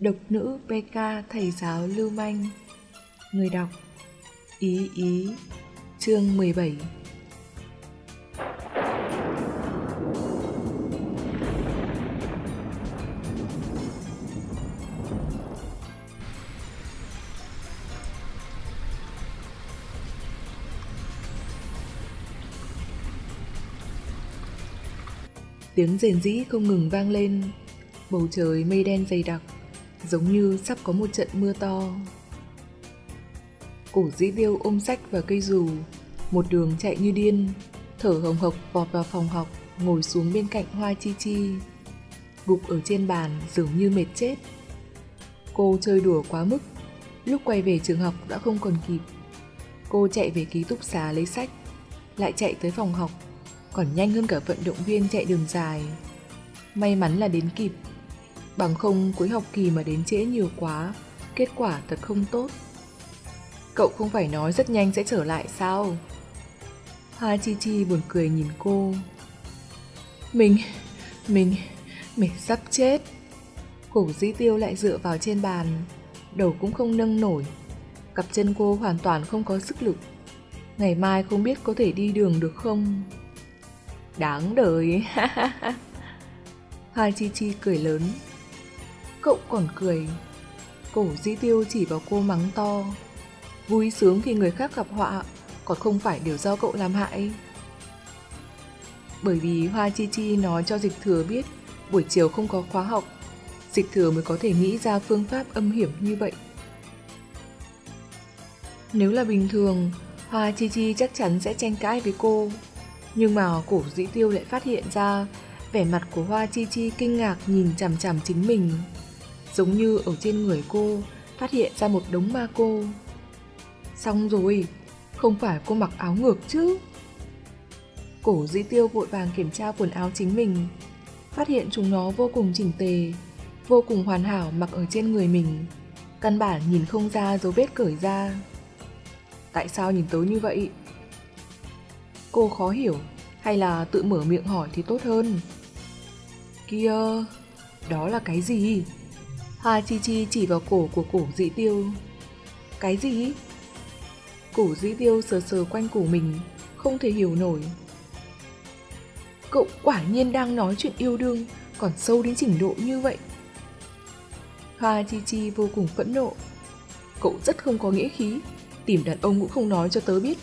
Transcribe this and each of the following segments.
Độc nữ PK thầy giáo lưu manh. Người đọc, Ý ý, Chương 17 Tiếng rền rĩ không ngừng vang lên. Bầu trời mây đen dày đặc. Giống như sắp có một trận mưa to. Cổ dĩ tiêu ôm sách và cây dù, Một đường chạy như điên, Thở hồng hộc vọt vào phòng học, Ngồi xuống bên cạnh Hoa Chi Chi. Gục ở trên bàn dường như mệt chết. Cô chơi đùa quá mức, Lúc quay về trường học đã không còn kịp. Cô chạy về ký túc xá lấy sách, Lại chạy tới phòng học, Còn nhanh hơn cả vận động viên chạy đường dài. May mắn là đến kịp. Bằng không cuối học kỳ mà đến trễ nhiều quá Kết quả thật không tốt. Cậu không phải nói rất nhanh sẽ trở lại sao? Hoa Chi Chi buồn cười nhìn cô. Mình, mình, mình sắp chết. Cổ dĩ tiêu lại dựa vào trên bàn Đầu cũng không nâng nổi. Cặp chân cô hoàn toàn không có sức lực. Ngày mai không biết có thể đi đường được không? Đáng đời. Hoa Chi Chi cười lớn. Cậu còn cười. Cổ di tiêu chỉ vào cô mắng to. Vui sướng khi người khác gặp họa, Còn không phải đều do cậu làm hại. Bởi vì Hoa Chi Chi nói cho Dịch Thừa biết, Buổi chiều không có khóa học, Dịch Thừa mới có thể nghĩ ra phương pháp âm hiểm như vậy. Nếu là bình thường, Hoa Chi Chi chắc chắn sẽ tranh cãi với cô. Nhưng mà cổ dĩ tiêu lại phát hiện ra, Vẻ mặt của Hoa Chi Chi kinh ngạc nhìn chằm chằm chính mình. Giống như ở trên người cô phát hiện ra một đống ma cô. Xong rồi, không phải cô mặc áo ngược chứ. Cổ dĩ tiêu vội vàng kiểm tra quần áo chính mình, phát hiện chúng nó vô cùng chỉnh tề, vô cùng hoàn hảo mặc ở trên người mình. Căn bản nhìn không ra dấu vết cởi ra. Tại sao nhìn tới như vậy? Cô khó hiểu, hay là tự mở miệng hỏi thì tốt hơn. Kia, đó là cái gì? Hoa Chi Chi chỉ vào cổ của cổ dĩ tiêu. Cái gì? Cổ dĩ tiêu sờ sờ quanh cổ mình, không thể hiểu nổi. Cậu quả nhiên đang nói chuyện yêu đương, còn sâu đến trình độ như vậy. Hoa Chi Chi vô cùng phẫn nộ. Cậu rất không có nghĩa khí, tìm đàn ông cũng không nói cho tớ biết.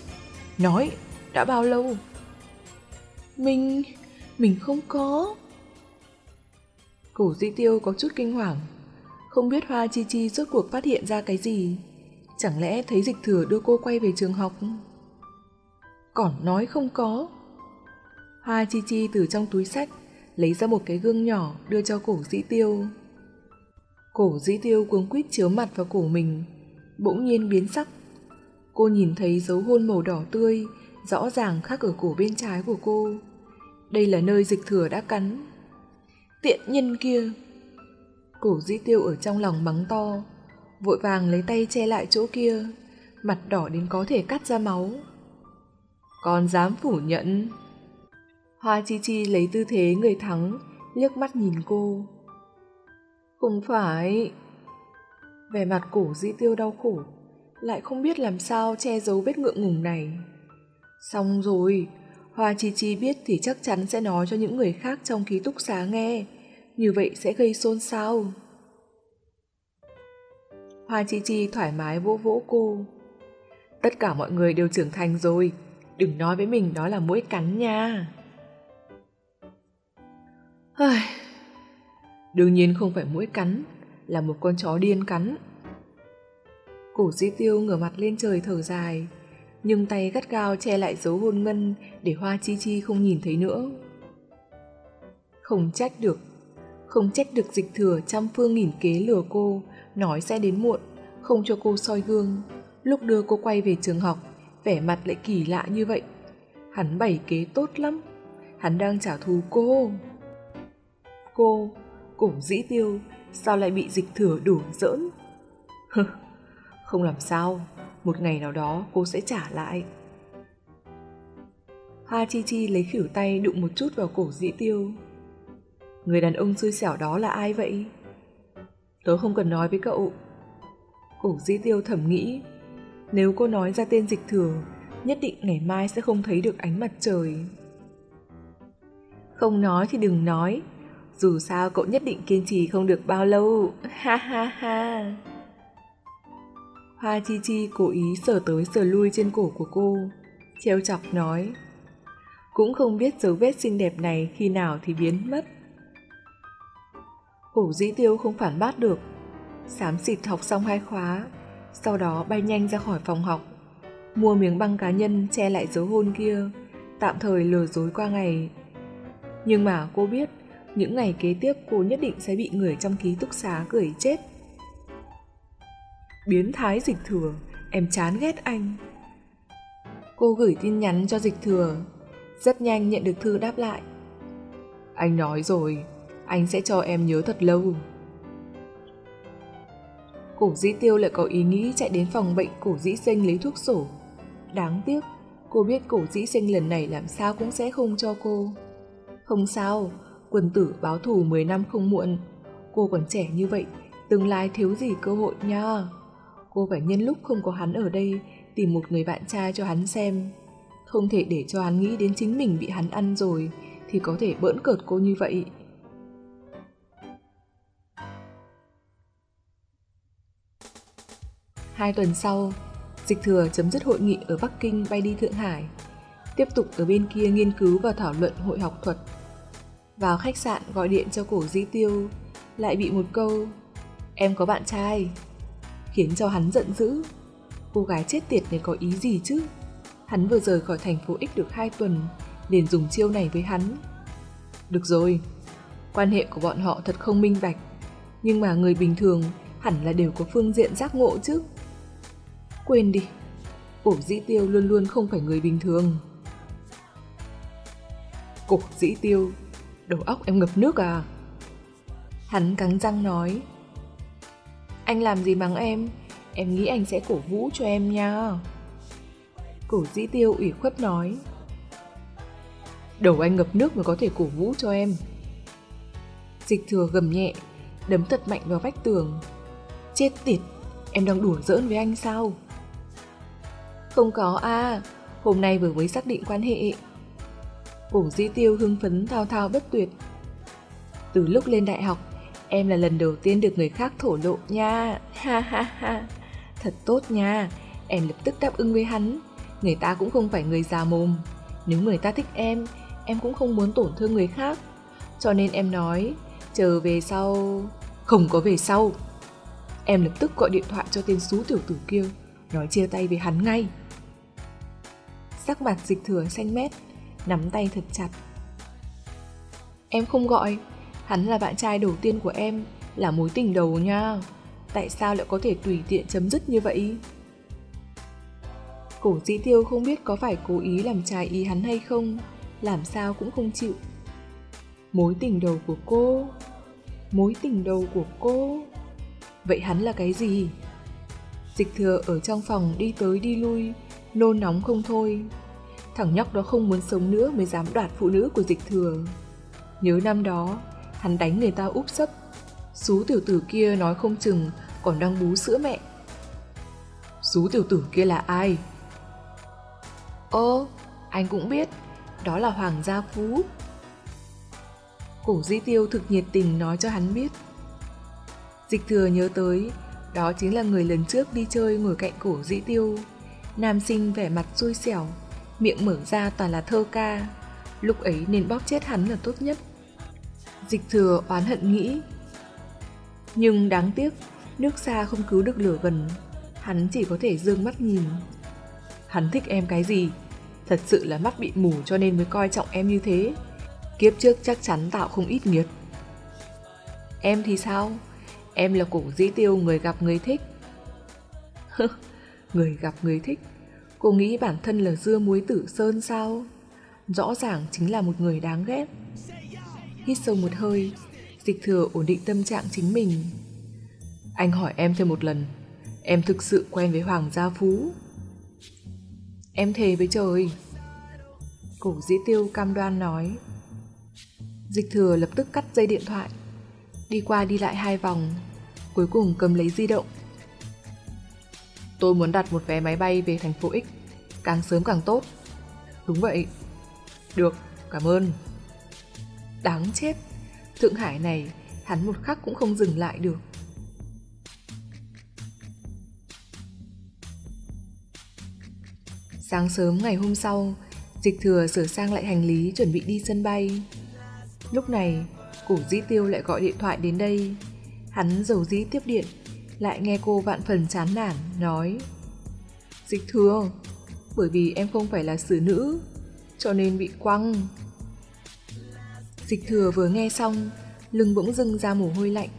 Nói, đã bao lâu? Mình... mình không có. Cổ di tiêu có chút kinh hoàng, không biết Hoa Chi Chi rốt cuộc phát hiện ra cái gì? Chẳng lẽ thấy dịch thừa đưa cô quay về trường học? Còn nói không có. Hoa Chi Chi từ trong túi sách Lấy ra một cái gương nhỏ đưa cho cổ dĩ tiêu. Cổ dĩ tiêu cuống quýt chiếu mặt vào cổ mình, Bỗng nhiên biến sắc. Cô nhìn thấy dấu hôn màu đỏ tươi, Rõ ràng khắc ở cổ bên trái của cô. Đây là nơi dịch thừa đã cắn. Tiện nhân kia Cổ dĩ tiêu ở trong lòng mắng to, vội vàng lấy tay che lại chỗ kia, mặt đỏ đến có thể cắt ra máu. Còn dám phủ nhận. Hoa Chi Chi lấy tư thế người thắng, liếc mắt nhìn cô. Không phải. Vẻ mặt cổ dĩ tiêu đau khổ, lại không biết làm sao che giấu vết ngượng ngùng này. Xong rồi, Hoa Chi Chi biết thì chắc chắn sẽ nói cho những người khác trong ký túc xá nghe như vậy sẽ gây xôn xao. Hoa Chi Chi thoải mái vỗ vỗ cô. Tất cả mọi người đều trưởng thành rồi, đừng nói với mình đó là mũi cắn nha. Hơi... Đương nhiên không phải mũi cắn, là một con chó điên cắn. Cổ di tiêu ngửa mặt lên trời thở dài, nhưng tay gắt gao che lại dấu hôn ngân để Hoa Chi Chi không nhìn thấy nữa. Không trách được không trách được dịch thừa trăm phương nghìn kế lừa cô, nói sẽ đến muộn, không cho cô soi gương. Lúc đưa cô quay về trường học, vẻ mặt lại kỳ lạ như vậy. Hắn bày kế tốt lắm, hắn đang trả thù cô. Cô, cổ dĩ tiêu, sao lại bị dịch thừa đùa giỡn? không làm sao, một ngày nào đó cô sẽ trả lại. Hoa Chi Chi lấy khỉu tay đụng một chút vào cổ dĩ tiêu. Người đàn ông xui xẻo đó là ai vậy? Tớ không cần nói với cậu. Cổ dĩ tiêu thầm nghĩ, nếu cô nói ra tên dịch thừa, nhất định ngày mai sẽ không thấy được ánh mặt trời. Không nói thì đừng nói, dù sao cậu nhất định kiên trì không được bao lâu, ha ha ha. Hoa Chi Chi cố ý sờ tới sờ lui trên cổ của cô, treo chọc nói. Cũng không biết dấu vết xinh đẹp này khi nào thì biến mất. Cổ dĩ tiêu không phản bác được, xám xịt học xong hai khóa, sau đó bay nhanh ra khỏi phòng học, mua miếng băng cá nhân che lại dấu hôn kia, tạm thời lừa dối qua ngày. Nhưng mà cô biết, những ngày kế tiếp cô nhất định sẽ bị người trong ký túc xá cười chết. Biến thái dịch thừa, em chán ghét anh. Cô gửi tin nhắn cho dịch thừa, rất nhanh nhận được thư đáp lại. Anh nói rồi, anh sẽ cho em nhớ thật lâu. Cổ dĩ tiêu lại có ý nghĩ chạy đến phòng bệnh cổ dĩ sinh lấy thuốc sổ. Đáng tiếc, cô biết cổ dĩ sinh lần này làm sao cũng sẽ không cho cô. Không sao, quân tử báo thù 10 năm không muộn. Cô còn trẻ như vậy, tương lai thiếu gì cơ hội nha. Cô phải nhân lúc không có hắn ở đây, tìm một người bạn trai cho hắn xem. Không thể để cho hắn nghĩ đến chính mình bị hắn ăn rồi, thì có thể bỡn cợt cô như vậy. Hai tuần sau, Dịch Thừa chấm dứt hội nghị ở Bắc Kinh bay đi Thượng Hải, tiếp tục ở bên kia nghiên cứu và thảo luận hội học thuật. Vào khách sạn gọi điện cho cổ dĩ tiêu, lại bị một câu Em có bạn trai, khiến cho hắn giận dữ. Cô gái chết tiệt này có ý gì chứ? Hắn vừa rời khỏi thành phố X được hai tuần, liền dùng chiêu này với hắn. Được rồi, quan hệ của bọn họ thật không minh bạch, nhưng mà người bình thường hẳn là đều có phương diện giác ngộ chứ. Quên đi, cổ dĩ tiêu luôn luôn không phải người bình thường. Cổ dĩ tiêu, đầu óc em ngập nước à? Hắn cắn răng nói. Anh làm gì mắng em, em nghĩ anh sẽ cổ vũ cho em nha. Cổ dĩ tiêu ủy khuất nói. Đầu anh ngập nước mới có thể cổ vũ cho em. Dịch thừa gầm nhẹ, đấm thật mạnh vào vách tường. Chết tiệt, em đang đùa giỡn với anh sao? Không có à, hôm nay vừa mới xác định quan hệ. Cổ di tiêu hưng phấn thao thao bất tuyệt. Từ lúc lên đại học, em là lần đầu tiên được người khác thổ lộ nha, ha ha ha. Thật tốt nha, em lập tức đáp ứng với hắn. Người ta cũng không phải người già mồm. Nếu người ta thích em, em cũng không muốn tổn thương người khác. Cho nên em nói, chờ về sau... Không có về sau. Em lập tức gọi điện thoại cho tên xú tiểu tử kia, nói chia tay với hắn ngay. Sắc mặt dịch thừa xanh mét, nắm tay thật chặt. Em không gọi, hắn là bạn trai đầu tiên của em, là mối tình đầu nha. Tại sao lại có thể tùy tiện chấm dứt như vậy? Cổ dĩ tiêu không biết có phải cố ý làm trái ý hắn hay không, làm sao cũng không chịu. Mối tình đầu của cô, mối tình đầu của cô. Vậy hắn là cái gì? Dịch thừa ở trong phòng đi tới đi lui, nôn nóng không thôi. Thằng nhóc đó không muốn sống nữa mới dám đoạt phụ nữ của dịch thừa. Nhớ năm đó, hắn đánh người ta úp sấp. Xú tiểu tử kia nói không chừng còn đang bú sữa mẹ. Xú tiểu tử kia là ai? Ơ, anh cũng biết, đó là Hoàng Gia Phú. Cổ di tiêu thực nhiệt tình nói cho hắn biết. Dịch thừa nhớ tới, đó chính là người lần trước đi chơi ngồi cạnh cổ di tiêu. Nam sinh vẻ mặt xui xẻo, miệng mở ra toàn là thơ ca. Lúc ấy nên bóp chết hắn là tốt nhất. Dịch thừa oán hận nghĩ. Nhưng đáng tiếc, nước xa không cứu được lửa gần. Hắn chỉ có thể dương mắt nhìn. Hắn thích em cái gì? Thật sự là mắt bị mù cho nên mới coi trọng em như thế. Kiếp trước chắc chắn tạo không ít nghiệt. Em thì sao? Em là cổ dĩ tiêu người gặp người thích. người gặp người thích. Cô nghĩ bản thân là dưa muối tử sơn sao? Rõ ràng chính là một người đáng ghét. Hít sâu một hơi, dịch thừa ổn định tâm trạng chính mình. Anh hỏi em thêm một lần, em thực sự quen với Hoàng Gia Phú. Em thề với trời. Cổ dĩ tiêu cam đoan nói. Dịch thừa lập tức cắt dây điện thoại. Đi qua đi lại hai vòng. cuối cùng cầm lấy di động. Tôi muốn đặt một vé máy bay về thành phố X, càng sớm càng tốt. Đúng vậy. Được, cảm ơn. Đáng chết, Thượng Hải này hắn một khắc cũng không dừng lại được. Sáng sớm ngày hôm sau, Dịch thừa sửa sang lại hành lý chuẩn bị đi sân bay. Lúc này, cổ dĩ tiêu lại gọi điện thoại đến đây. Hắn dầu dĩ tiếp điện, lại nghe cô vạn phần chán nản, nói Dịch thừa, bởi vì em không phải là xử nữ, cho nên bị quăng. Dịch thừa vừa nghe xong, lưng bỗng dưng ra mồ hôi lạnh.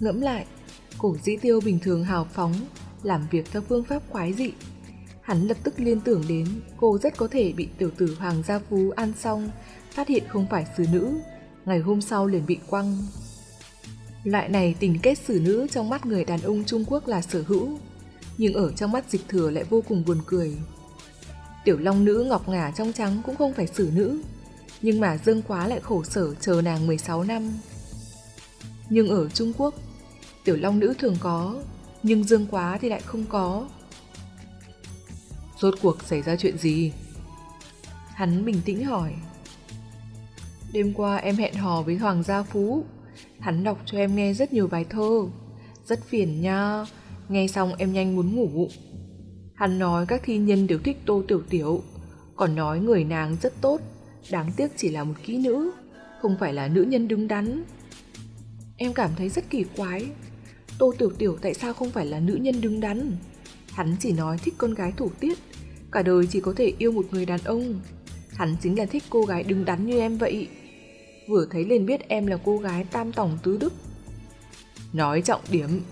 Ngẫm lại, cổ dĩ tiêu bình thường hào phóng, làm việc theo phương pháp quái dị. Hắn lập tức liên tưởng đến cô rất có thể bị tiểu tử Hoàng Gia Phú ăn xong, phát hiện không phải xử nữ, ngày hôm sau liền bị quăng. Loại này tình kết xử nữ trong mắt người đàn ông Trung Quốc là sở hữu, nhưng ở trong mắt dịch thừa lại vô cùng buồn cười. Tiểu long nữ ngọc ngà trong trắng cũng không phải xử nữ, nhưng mà Dương Quá lại khổ sở chờ nàng 16 năm. Nhưng ở Trung Quốc, tiểu long nữ thường có, nhưng Dương Quá thì lại không có. Rốt cuộc xảy ra chuyện gì? Hắn bình tĩnh hỏi. Đêm qua em hẹn hò với Hoàng Gia Phú. Hắn đọc cho em nghe rất nhiều bài thơ. Rất phiền nha. Nghe xong em nhanh muốn ngủ. Hắn nói các thi nhân đều thích Tô Tiểu Tiểu. Còn nói người nàng rất tốt. Đáng tiếc chỉ là một kỹ nữ. Không phải là nữ nhân đứng đắn. Em cảm thấy rất kỳ quái. Tô Tiểu Tiểu tại sao không phải là nữ nhân đứng đắn? Hắn chỉ nói thích con gái thủ tiết, cả đời chỉ có thể yêu một người đàn ông. Hắn chính là thích cô gái đứng đắn như em vậy. Vừa thấy liền biết em là cô gái tam tổng tứ đức. Nói trọng điểm.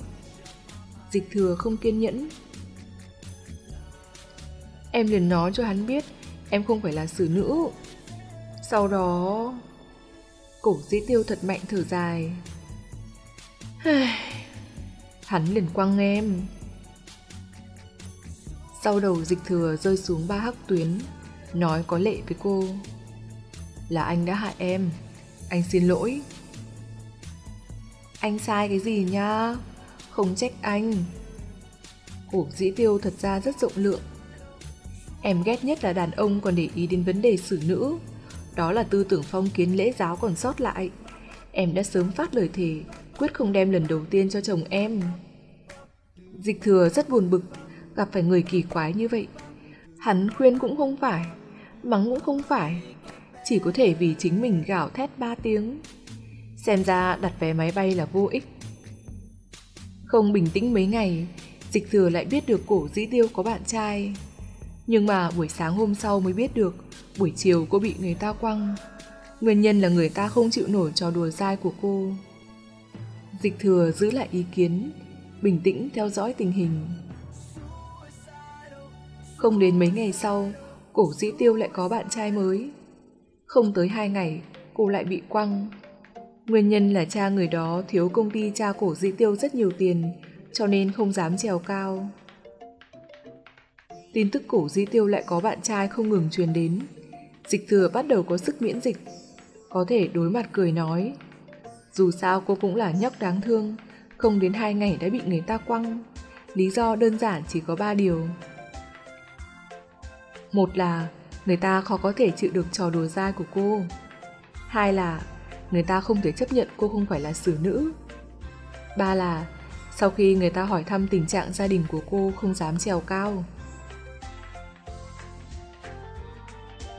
Dịch thừa không kiên nhẫn. Em liền nói cho hắn biết em không phải là xử nữ. Sau đó... Cổ dĩ tiêu thật mạnh thở dài. Hắn liền quăng em. Sau đầu dịch thừa rơi xuống ba hắc tuyến, nói có lệ với cô. Là anh đã hại em, anh xin lỗi. Anh sai cái gì nha, không trách anh. cuộc dĩ tiêu thật ra rất rộng lượng. Em ghét nhất là đàn ông còn để ý đến vấn đề xử nữ. Đó là tư tưởng phong kiến lễ giáo còn sót lại. Em đã sớm phát lời thề, quyết không đem lần đầu tiên cho chồng em. Dịch thừa rất buồn bực gặp phải người kỳ quái như vậy. Hắn khuyên cũng không phải, mắng cũng không phải, chỉ có thể vì chính mình gào thét ba tiếng. Xem ra đặt vé máy bay là vô ích. Không bình tĩnh mấy ngày, dịch thừa lại biết được cổ dĩ tiêu có bạn trai. Nhưng mà buổi sáng hôm sau mới biết được, buổi chiều cô bị người ta quăng. Nguyên nhân là người ta không chịu nổi trò đùa dai của cô. Dịch thừa giữ lại ý kiến, bình tĩnh theo dõi tình hình. Không đến mấy ngày sau, cổ dĩ tiêu lại có bạn trai mới. Không tới hai ngày, cô lại bị quăng. Nguyên nhân là cha người đó thiếu công ty cha cổ dĩ tiêu rất nhiều tiền, cho nên không dám trèo cao. Tin tức cổ di tiêu lại có bạn trai không ngừng truyền đến. Dịch thừa bắt đầu có sức miễn dịch, có thể đối mặt cười nói. Dù sao cô cũng là nhóc đáng thương, không đến hai ngày đã bị người ta quăng. Lý do đơn giản chỉ có ba điều. Một là người ta khó có thể chịu được trò đùa dai của cô. Hai là người ta không thể chấp nhận cô không phải là xử nữ. Ba là sau khi người ta hỏi thăm tình trạng gia đình của cô không dám trèo cao.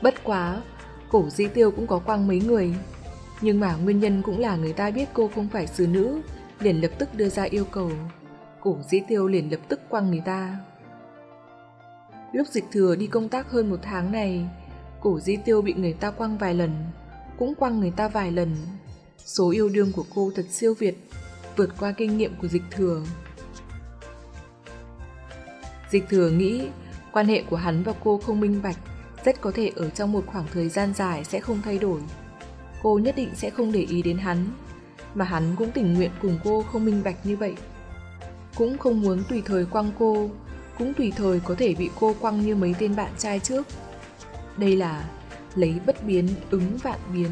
Bất quá, cổ di tiêu cũng có quăng mấy người. Nhưng mà nguyên nhân cũng là người ta biết cô không phải xử nữ, liền lập tức đưa ra yêu cầu. Cổ dĩ tiêu liền lập tức quăng người ta. Lúc dịch thừa đi công tác hơn một tháng này, cổ di tiêu bị người ta quăng vài lần, cũng quăng người ta vài lần. Số yêu đương của cô thật siêu việt, vượt qua kinh nghiệm của dịch thừa. Dịch thừa nghĩ quan hệ của hắn và cô không minh bạch, rất có thể ở trong một khoảng thời gian dài sẽ không thay đổi. Cô nhất định sẽ không để ý đến hắn, mà hắn cũng tình nguyện cùng cô không minh bạch như vậy. Cũng không muốn tùy thời quăng cô, cũng tùy thời có thể bị cô quăng như mấy tên bạn trai trước. Đây là lấy bất biến ứng vạn biến.